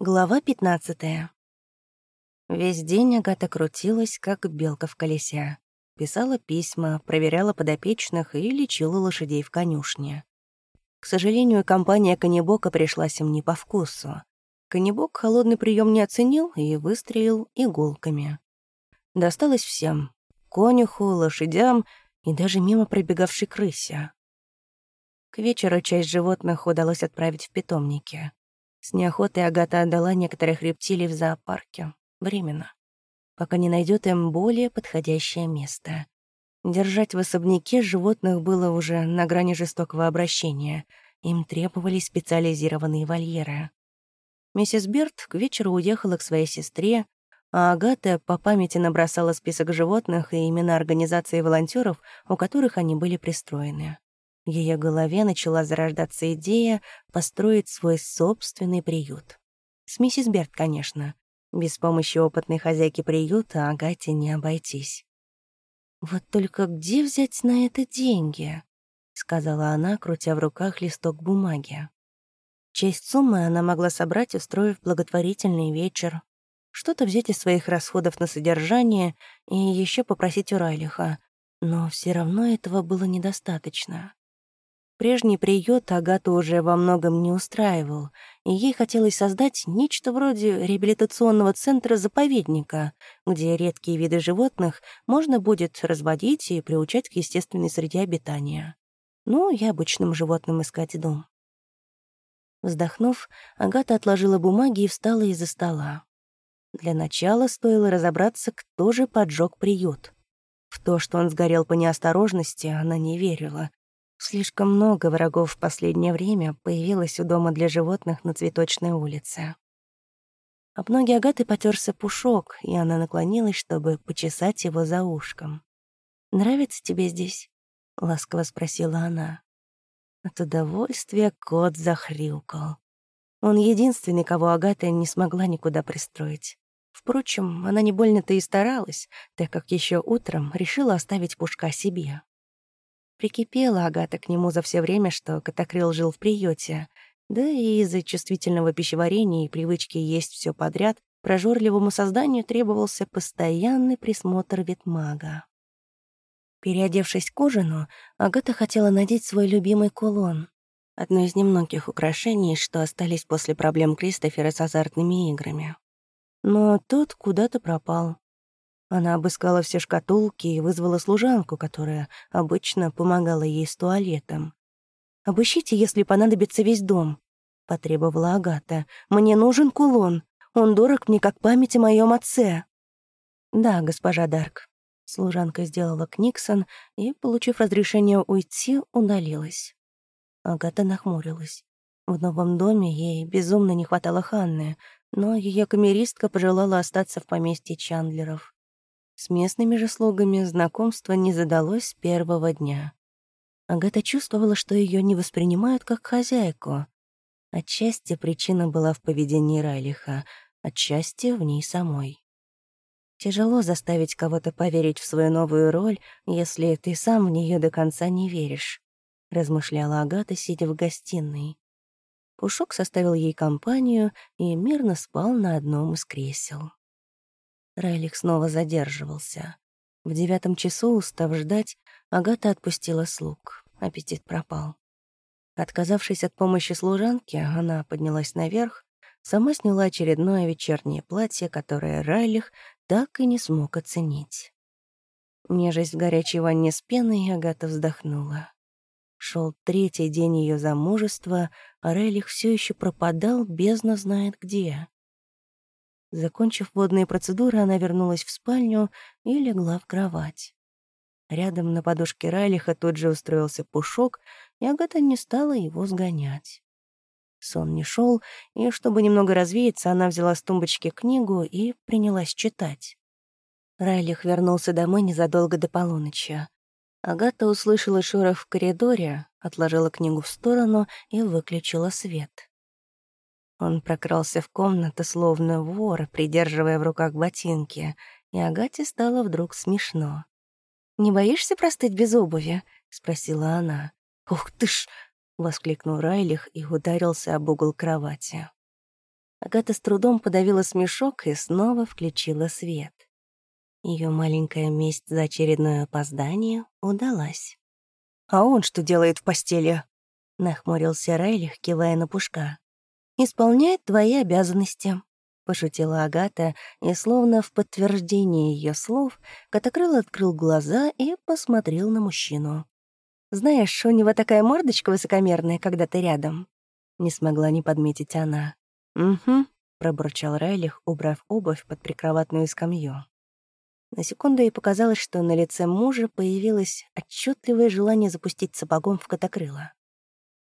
Глава 15 Весь день Агата крутилась, как белка в колесе. Писала письма, проверяла подопечных и лечила лошадей в конюшне. К сожалению, компания Канибока пришлась им не по вкусу. Канибок холодный прием не оценил и выстрелил иголками. Досталось всем — конюху, лошадям и даже мимо пробегавшей крысе. К вечеру часть животных удалось отправить в питомники. С неохотой Агата отдала некоторых рептилий в зоопарке. Временно. Пока не найдет им более подходящее место. Держать в особняке животных было уже на грани жестокого обращения. Им требовались специализированные вольеры. Миссис Берт к вечеру уехала к своей сестре, а Агата по памяти набросала список животных и имена организации волонтеров, у которых они были пристроены. В ее голове начала зарождаться идея построить свой собственный приют. С миссис Берт, конечно. Без помощи опытной хозяйки приюта Агате не обойтись. «Вот только где взять на это деньги?» — сказала она, крутя в руках листок бумаги. Часть суммы она могла собрать, устроив благотворительный вечер. Что-то взять из своих расходов на содержание и еще попросить у Райлиха. Но все равно этого было недостаточно. Прежний приют Агату уже во многом не устраивал, и ей хотелось создать нечто вроде реабилитационного центра-заповедника, где редкие виды животных можно будет разводить и приучать к естественной среде обитания. Ну и обычным животным искать дом. Вздохнув, Агата отложила бумаги и встала из-за стола. Для начала стоило разобраться, кто же поджег приют. В то, что он сгорел по неосторожности, она не верила, Слишком много врагов в последнее время появилось у дома для животных на Цветочной улице. Об ноги Агаты потерся пушок, и она наклонилась, чтобы почесать его за ушком. «Нравится тебе здесь?» — ласково спросила она. От удовольствия кот захрюкал. Он единственный, кого Агата не смогла никуда пристроить. Впрочем, она не больно-то и старалась, так как еще утром решила оставить Пушка себе. Прикипела Агата к нему за все время, что Котокрыл жил в приюте. Да и из-за чувствительного пищеварения и привычки есть все подряд, прожорливому созданию требовался постоянный присмотр ветмага. Переодевшись к ужину, Агата хотела надеть свой любимый кулон. Одно из немногих украшений, что остались после проблем Кристофера с азартными играми. Но тот куда-то пропал. Она обыскала все шкатулки и вызвала служанку, которая обычно помогала ей с туалетом. «Обыщите, если понадобится весь дом», — потребовала Агата. «Мне нужен кулон. Он дорог мне, как память о моем отце». «Да, госпожа Дарк». Служанка сделала Книксон и, получив разрешение уйти, удалилась. Агата нахмурилась. В новом доме ей безумно не хватало Ханны, но ее камеристка пожелала остаться в поместье Чандлеров. С местными же слугами знакомство не задалось с первого дня. Агата чувствовала, что ее не воспринимают как хозяйку. Отчасти причина была в поведении Райлиха, отчасти в ней самой. Тяжело заставить кого-то поверить в свою новую роль, если ты сам в нее до конца не веришь, размышляла Агата, сидя в гостиной. Пушок составил ей компанию и мирно спал на одном из кресел. Райлих снова задерживался. В девятом часу, устав ждать, Агата отпустила слуг. Аппетит пропал. Отказавшись от помощи служанки, она поднялась наверх, сама сняла очередное вечернее платье, которое Райлих так и не смог оценить. Нежесть в горячей ванне с пеной, Агата вздохнула. Шел третий день ее замужества, а Райлих все еще пропадал, бездна знает где. Закончив водные процедуры, она вернулась в спальню и легла в кровать. Рядом на подушке Райлиха тут же устроился пушок, и Агата не стала его сгонять. Сон не шел, и, чтобы немного развеяться, она взяла с тумбочки книгу и принялась читать. Райлих вернулся домой незадолго до полуночи. Агата услышала шорох в коридоре, отложила книгу в сторону и выключила свет. Он прокрался в комнату, словно вор, придерживая в руках ботинки, и Агате стало вдруг смешно. «Не боишься простыть без обуви?» — спросила она. «Ух ты ж!» — воскликнул Райлих и ударился об угол кровати. Агата с трудом подавила смешок и снова включила свет. Ее маленькая месть за очередное опоздание удалась. «А он что делает в постели?» — нахмурился Райлих, кивая на Пушка. «Исполняет твои обязанности», — пошутила Агата, и словно в подтверждение ее слов Котокрыл открыл глаза и посмотрел на мужчину. «Знаешь, у него такая мордочка высокомерная, когда ты рядом», — не смогла не подметить она. «Угу», — пробурчал Райлих, убрав обувь под прикроватную скамью. На секунду ей показалось, что на лице мужа появилось отчетливое желание запустить сапогом в котокрыло.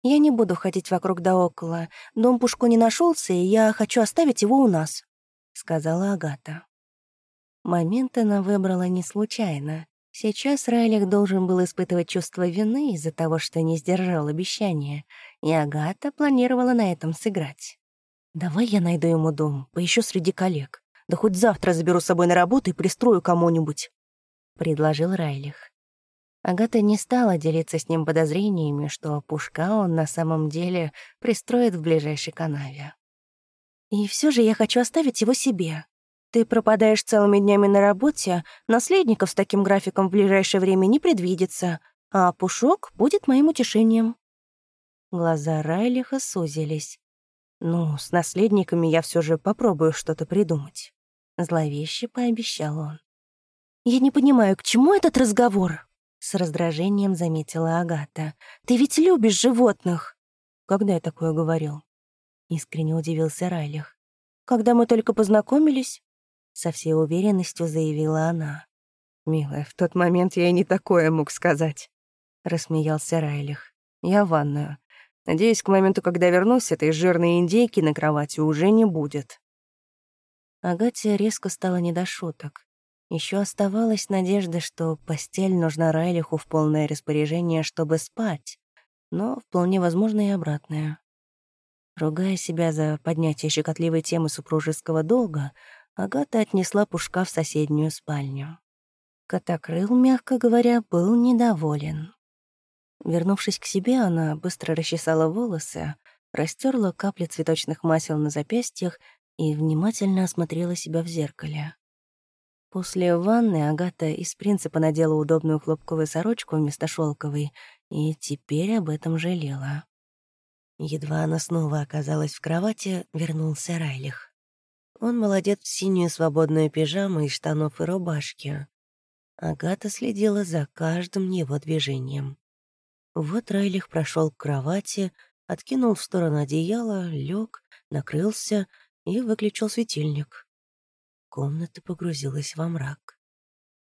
«Я не буду ходить вокруг да около. Дом Пушко не нашелся, и я хочу оставить его у нас», — сказала Агата. Момент она выбрала не случайно. Сейчас Райлих должен был испытывать чувство вины из-за того, что не сдержал обещания, и Агата планировала на этом сыграть. «Давай я найду ему дом, поищу среди коллег. Да хоть завтра заберу с собой на работу и пристрою кому-нибудь», — предложил Райлих. Агата не стала делиться с ним подозрениями, что Пушка он на самом деле пристроит в ближайшей канаве. «И все же я хочу оставить его себе. Ты пропадаешь целыми днями на работе, наследников с таким графиком в ближайшее время не предвидится, а Пушок будет моим утешением». Глаза Райлиха сузились. «Ну, с наследниками я все же попробую что-то придумать», — зловеще пообещал он. «Я не понимаю, к чему этот разговор?» — с раздражением заметила Агата. «Ты ведь любишь животных!» «Когда я такое говорил?» — искренне удивился Райлих. «Когда мы только познакомились?» — со всей уверенностью заявила она. «Милая, в тот момент я и не такое мог сказать», — рассмеялся Райлих. «Я в ванную. Надеюсь, к моменту, когда вернусь, этой жирной индейки на кровати уже не будет. Агате резко стало не до шуток. Еще оставалась надежда, что постель нужна Райлиху в полное распоряжение, чтобы спать, но вполне возможно и обратное. Ругая себя за поднятие щекотливой темы супружеского долга, Агата отнесла Пушка в соседнюю спальню. Котокрыл, мягко говоря, был недоволен. Вернувшись к себе, она быстро расчесала волосы, растерла капли цветочных масел на запястьях и внимательно осмотрела себя в зеркале. После ванны Агата из принципа надела удобную хлопковую сорочку вместо шелковой и теперь об этом жалела. Едва она снова оказалась в кровати, вернулся Райлих. Он молодец в синюю свободную пижаму из штанов и рубашки. Агата следила за каждым его движением. Вот Райлих прошел к кровати, откинул в сторону одеяло, лег, накрылся и выключил светильник. Комната погрузилась во мрак.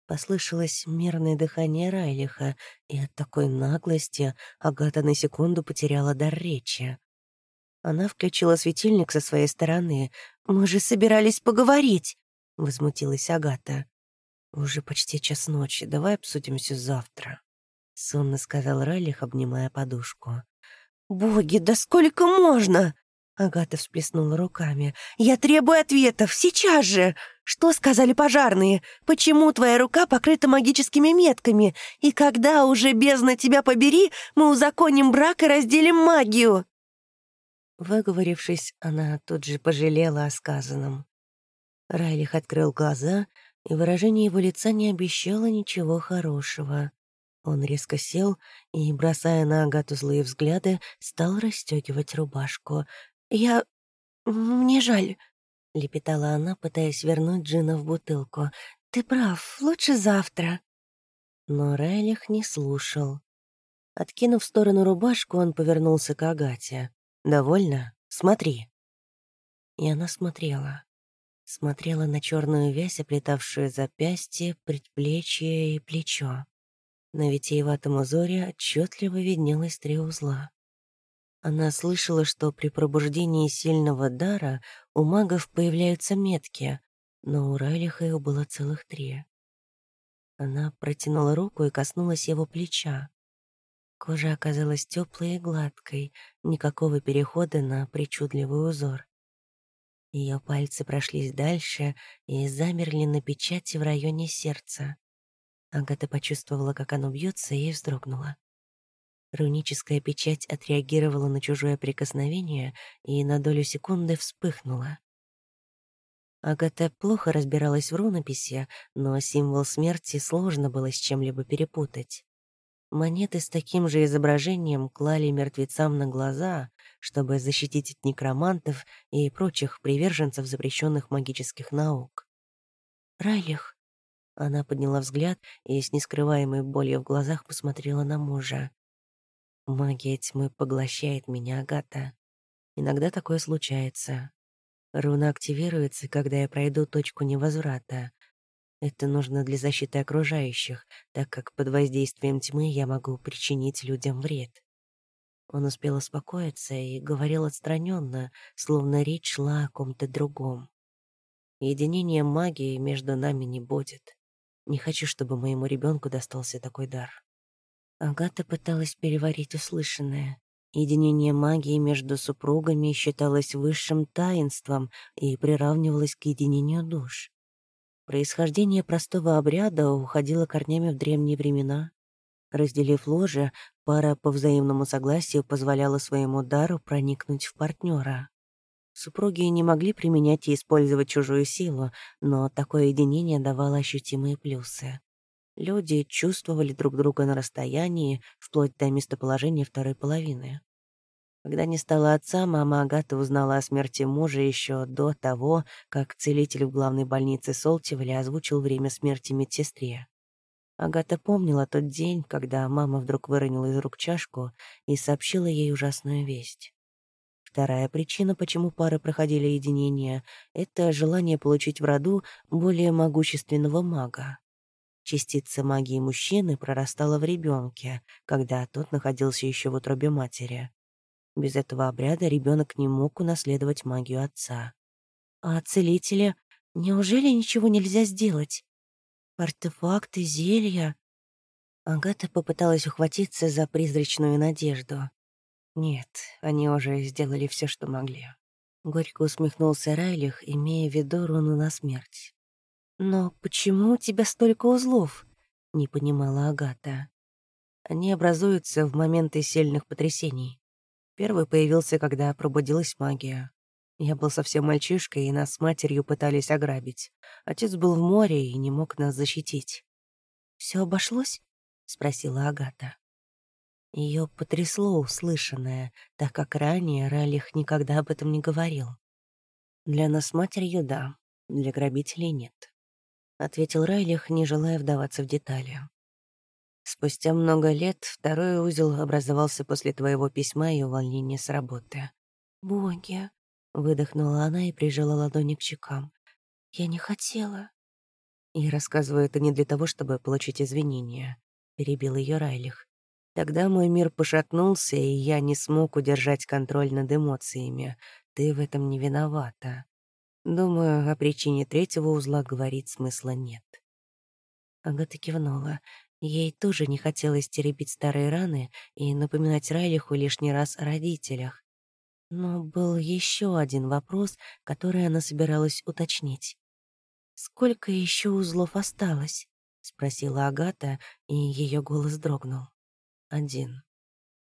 Послышалось мерное дыхание Райлиха, и от такой наглости Агата на секунду потеряла дар речи. Она включила светильник со своей стороны. «Мы же собирались поговорить!» — возмутилась Агата. «Уже почти час ночи, давай обсудим все завтра», — сонно сказал Райлих, обнимая подушку. «Боги, да сколько можно?» Агата всплеснула руками. «Я требую ответов! Сейчас же! Что сказали пожарные? Почему твоя рука покрыта магическими метками? И когда уже, бездна тебя побери, мы узаконим брак и разделим магию?» Выговорившись, она тут же пожалела о сказанном. Райлих открыл глаза, и выражение его лица не обещало ничего хорошего. Он резко сел и, бросая на Агату злые взгляды, стал расстегивать рубашку. «Я... мне жаль», — лепетала она, пытаясь вернуть Джина в бутылку. «Ты прав, лучше завтра». Но Райлих не слушал. Откинув в сторону рубашку, он повернулся к Агате. «Довольно? Смотри». И она смотрела. Смотрела на черную вязь, оплетавшую запястье, предплечье и плечо. На витиеватом узоре отчетливо виднелось три узла. Она слышала, что при пробуждении сильного дара у магов появляются метки, но у Райлиха их было целых три. Она протянула руку и коснулась его плеча. Кожа оказалась теплой и гладкой, никакого перехода на причудливый узор. Ее пальцы прошлись дальше и замерли на печати в районе сердца. Агата почувствовала, как оно бьется, и вздрогнула. Руническая печать отреагировала на чужое прикосновение и на долю секунды вспыхнула. Агата плохо разбиралась в рунописи, но символ смерти сложно было с чем-либо перепутать. Монеты с таким же изображением клали мертвецам на глаза, чтобы защитить от некромантов и прочих приверженцев запрещенных магических наук. «Райлих!» Она подняла взгляд и с нескрываемой болью в глазах посмотрела на мужа. «Магия тьмы поглощает меня, Агата. Иногда такое случается. Руна активируется, когда я пройду точку невозврата. Это нужно для защиты окружающих, так как под воздействием тьмы я могу причинить людям вред. Он успел успокоиться и говорил отстраненно, словно речь шла о ком-то другом. Единения магии между нами не будет. Не хочу, чтобы моему ребенку достался такой дар. Агата пыталась переварить услышанное. Единение магии между супругами считалось высшим таинством и приравнивалось к единению душ. Происхождение простого обряда уходило корнями в древние времена. Разделив ложе, пара по взаимному согласию позволяла своему дару проникнуть в партнера. Супруги не могли применять и использовать чужую силу, но такое единение давало ощутимые плюсы. Люди чувствовали друг друга на расстоянии, вплоть до местоположения второй половины. Когда не стало отца, мама Агата узнала о смерти мужа еще до того, как целитель в главной больнице Солтивали озвучил время смерти медсестре. Агата помнила тот день, когда мама вдруг выронила из рук чашку и сообщила ей ужасную весть. Вторая причина, почему пары проходили единение, — это желание получить в роду более могущественного мага. Частица магии мужчины прорастала в ребенке, когда тот находился еще в утробе матери. Без этого обряда ребенок не мог унаследовать магию отца. А целители, неужели ничего нельзя сделать? Артефакты, зелья? Агата попыталась ухватиться за призрачную надежду. Нет, они уже сделали все, что могли. Горько усмехнулся Райлих, имея в виду руну на смерть. «Но почему у тебя столько узлов?» — не понимала Агата. Они образуются в моменты сильных потрясений. Первый появился, когда пробудилась магия. Я был совсем мальчишкой, и нас с матерью пытались ограбить. Отец был в море и не мог нас защитить. Все обошлось?» — спросила Агата. Ее потрясло услышанное, так как ранее Ралих никогда об этом не говорил. «Для нас с матерью — да, для грабителей — нет», — ответил Райлих, не желая вдаваться в детали. Спустя много лет второй узел образовался после твоего письма и увольнения с работы. «Боги!» — выдохнула она и прижала ладони к щекам. «Я не хотела». И рассказываю это не для того, чтобы получить извинения. Перебил ее Райлих. Тогда мой мир пошатнулся, и я не смог удержать контроль над эмоциями. Ты в этом не виновата. Думаю, о причине третьего узла говорить смысла нет. Агата кивнула. Ей тоже не хотелось теребить старые раны и напоминать Райлиху лишний раз о родителях. Но был еще один вопрос, который она собиралась уточнить. «Сколько еще узлов осталось?» — спросила Агата, и ее голос дрогнул. «Один.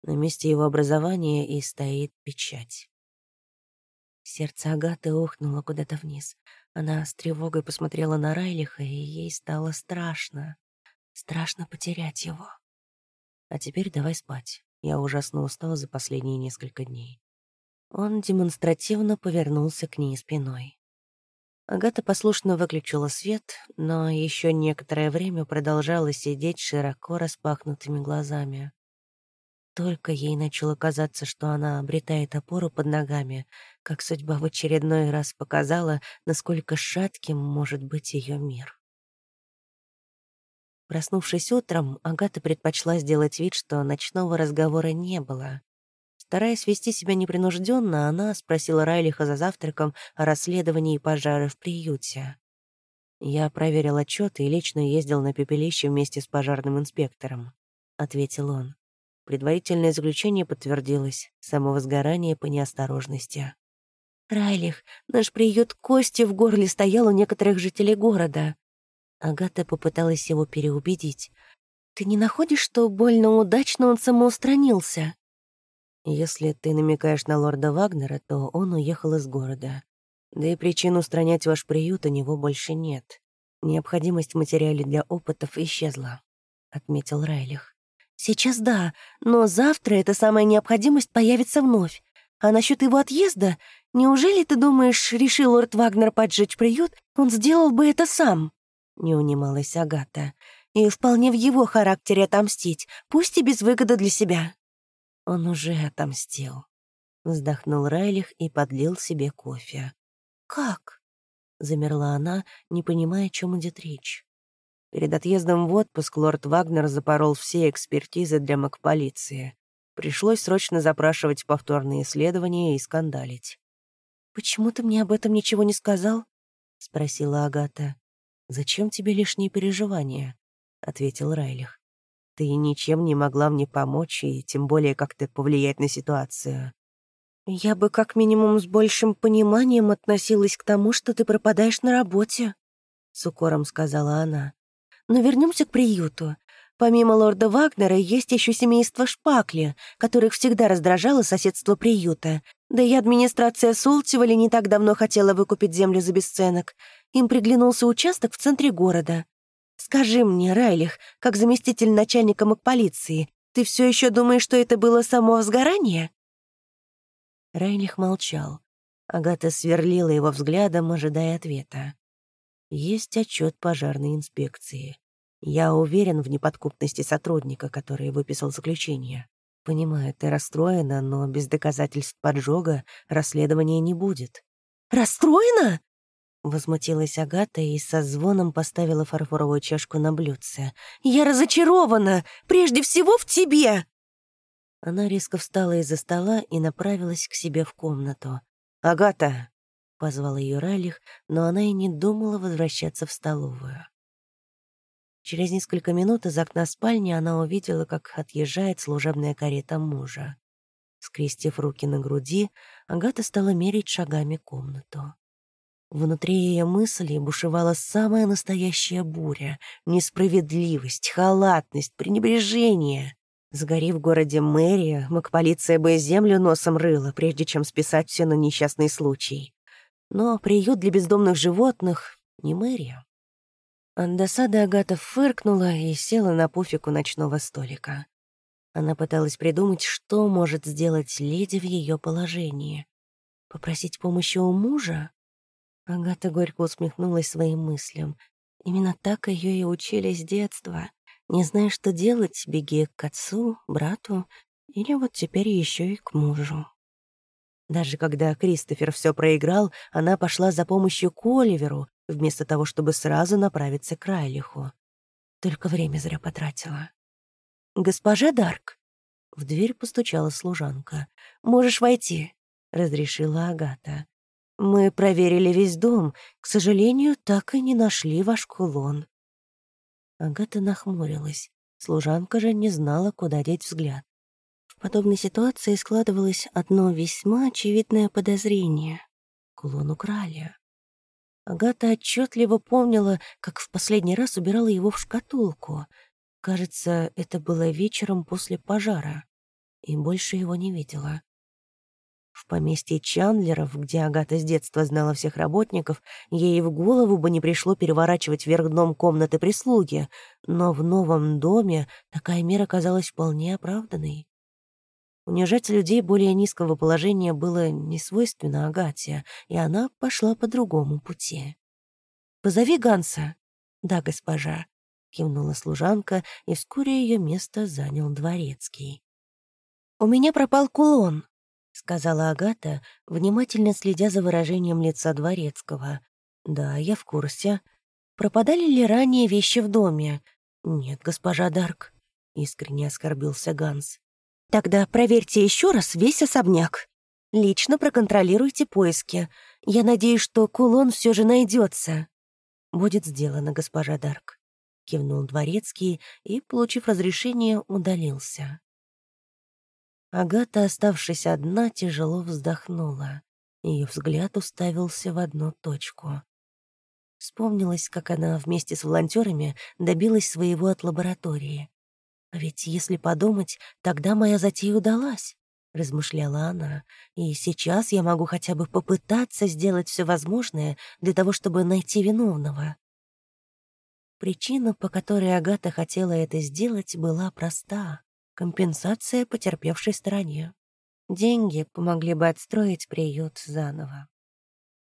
На месте его образования и стоит печать». Сердце Агаты охнуло куда-то вниз. Она с тревогой посмотрела на Райлиха, и ей стало страшно. Страшно потерять его. А теперь давай спать. Я ужасно устал за последние несколько дней. Он демонстративно повернулся к ней спиной. Агата послушно выключила свет, но еще некоторое время продолжала сидеть широко распахнутыми глазами. Только ей начало казаться, что она обретает опору под ногами, как судьба в очередной раз показала, насколько шатким может быть ее мир. Проснувшись утром, Агата предпочла сделать вид, что ночного разговора не было. Стараясь вести себя непринужденно, она спросила Райлиха за завтраком о расследовании пожара в приюте. «Я проверил отчет и лично ездил на пепелище вместе с пожарным инспектором», — ответил он. Предварительное заключение подтвердилось. Самовозгорание по неосторожности. «Райлих, наш приют кости в горле стоял у некоторых жителей города», Агата попыталась его переубедить. «Ты не находишь, что больно удачно он самоустранился?» «Если ты намекаешь на лорда Вагнера, то он уехал из города. Да и причин устранять ваш приют у него больше нет. Необходимость в материале для опытов исчезла», — отметил Райлих. «Сейчас да, но завтра эта самая необходимость появится вновь. А насчет его отъезда, неужели ты думаешь, решил лорд Вагнер поджечь приют, он сделал бы это сам?» Не унималась Агата. «И вполне в его характере отомстить, пусть и без выгоды для себя». «Он уже отомстил», — вздохнул Райлих и подлил себе кофе. «Как?» — замерла она, не понимая, о чем идет речь. Перед отъездом в отпуск лорд Вагнер запорол все экспертизы для МакПолиции. Пришлось срочно запрашивать повторные исследования и скандалить. «Почему ты мне об этом ничего не сказал?» — спросила Агата. «Зачем тебе лишние переживания?» — ответил Райлих. «Ты ничем не могла мне помочь и тем более как-то повлиять на ситуацию». «Я бы как минимум с большим пониманием относилась к тому, что ты пропадаешь на работе», — с укором сказала она. «Но вернемся к приюту. Помимо лорда Вагнера есть еще семейство Шпакли, которых всегда раздражало соседство приюта. Да и администрация Султивали не так давно хотела выкупить землю за бесценок. Им приглянулся участок в центре города. Скажи мне, Райлих, как заместитель начальника МакПолиции, ты все еще думаешь, что это было само возгорание? Райлих молчал. Агата сверлила его взглядом, ожидая ответа. Есть отчет пожарной инспекции. Я уверен в неподкупности сотрудника, который выписал заключение. Понимаю, ты расстроена, но без доказательств поджога расследования не будет. «Расстроена?» Возмутилась Агата и со звоном поставила фарфоровую чашку на блюдце. «Я разочарована! Прежде всего в тебе!» Она резко встала из-за стола и направилась к себе в комнату. «Агата!» — позвал ее Ралих, но она и не думала возвращаться в столовую. Через несколько минут из окна спальни она увидела, как отъезжает служебная карета мужа. Скрестив руки на груди, Агата стала мерить шагами комнату. Внутри ее мыслей бушевала самая настоящая буря, несправедливость, халатность, пренебрежение. Сгори в городе мэрия, макполиция бы землю носом рыла, прежде чем списать все на несчастный случай. Но приют для бездомных животных — не мэрия. От досады Агата фыркнула и села на пуфику ночного столика. Она пыталась придумать, что может сделать леди в ее положении. Попросить помощи у мужа? Агата горько усмехнулась своим мыслям. Именно так ее и учили с детства. Не зная, что делать, беги к отцу, брату или вот теперь еще и к мужу. Даже когда Кристофер все проиграл, она пошла за помощью к Оливеру, вместо того, чтобы сразу направиться к Райлиху. Только время зря потратила. «Госпожа Дарк!» В дверь постучала служанка. «Можешь войти», — разрешила Агата. «Мы проверили весь дом. К сожалению, так и не нашли ваш кулон». Агата нахмурилась. Служанка же не знала, куда деть взгляд. Подобной ситуации складывалось одно весьма очевидное подозрение. Кулон украли. Агата отчетливо помнила, как в последний раз убирала его в шкатулку. Кажется, это было вечером после пожара. И больше его не видела. В поместье Чандлеров, где Агата с детства знала всех работников, ей в голову бы не пришло переворачивать вверх дном комнаты прислуги, но в новом доме такая мера казалась вполне оправданной. Унижать людей более низкого положения было не свойственно Агате, и она пошла по другому пути. «Позови Ганса». «Да, госпожа», — кивнула служанка, и вскоре ее место занял дворецкий. «У меня пропал кулон», — сказала Агата, внимательно следя за выражением лица дворецкого. «Да, я в курсе. Пропадали ли ранее вещи в доме?» «Нет, госпожа Дарк», — искренне оскорбился Ганс. Тогда проверьте еще раз весь особняк. Лично проконтролируйте поиски. Я надеюсь, что кулон все же найдется. Будет сделано, госпожа Дарк. Кивнул дворецкий и, получив разрешение, удалился. Агата, оставшись одна, тяжело вздохнула. Ее взгляд уставился в одну точку. Вспомнилось, как она вместе с волонтерами добилась своего от лаборатории. А ведь, если подумать, тогда моя затея удалась. — размышляла она, «и сейчас я могу хотя бы попытаться сделать все возможное для того, чтобы найти виновного». Причина, по которой Агата хотела это сделать, была проста — компенсация потерпевшей стороне. Деньги помогли бы отстроить приют заново.